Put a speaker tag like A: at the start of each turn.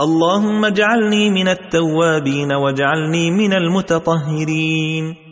A: اللهم اجعلني من التوابين واجعلني من المتطهرين.